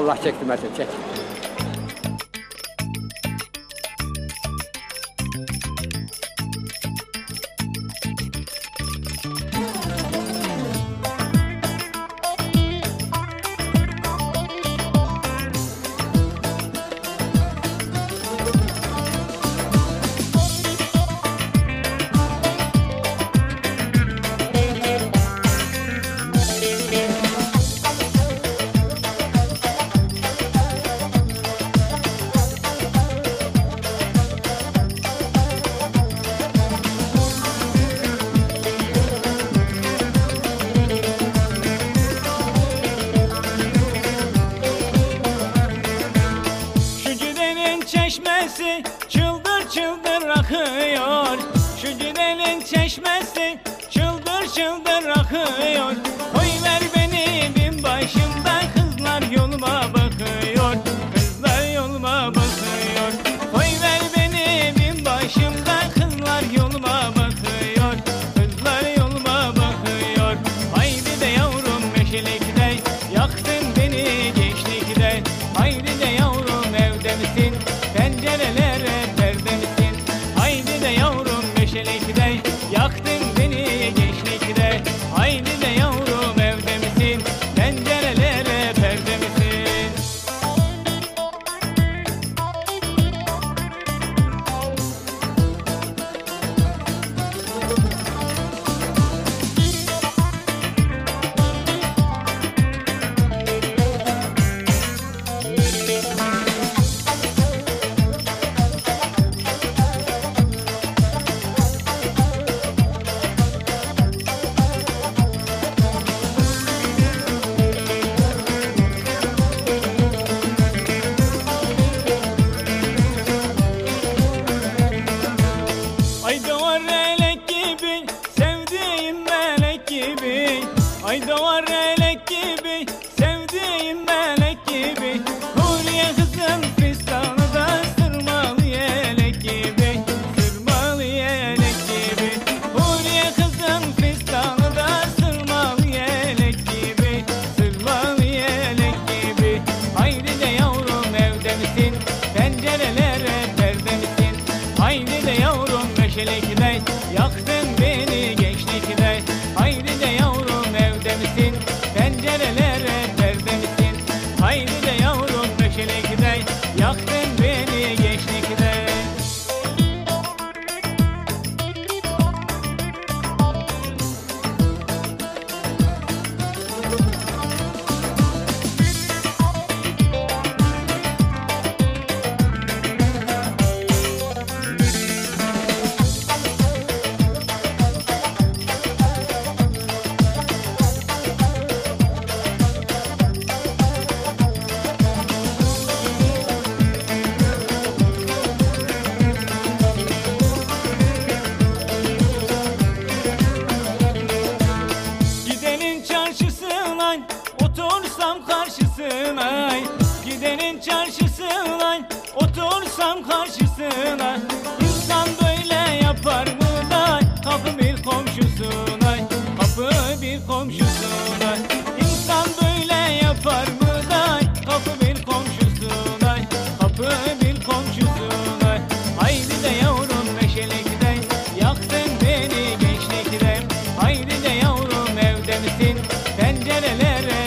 Allah çektirmesin çek. Akıyor. Şu gidenin çeşmesi çıldır çıldır akıyor. Koy ver beni bin başımdan kızlar yoluma bakıyor. Kızlar yoluma bakıyor. Koy ver beni bin başımdan kızlar yoluma bakıyor. Kızlar yoluma bakıyor. Haydi de yavrum meşelikte Yaktın beni gençlikte. Haydi de yavrum evde misin Ay doğar elek gibi sevdiğim melek gibi. Huriye kızın fistanı da sırmalı yelek gibi. Sırmalı yelek gibi. Huriye kızın fistanı da sırmalı yelek gibi. Sırmalı yelek gibi. Haydi yavrum evde pencerelere perde misin? Yavrum meşelikle Gidenin çarşısına otursam karşısına. İnsan böyle yapar mı da? Kapı bir komşusuna Kapı bir komşusuna. İnsan böyle yapar mı da? Kapı bir komşusuna Kapı bir komşusuna. Haydi de yavrum meşelikte Yaktın beni gençlikte Haydi de yavrum evde misin? Pencerelere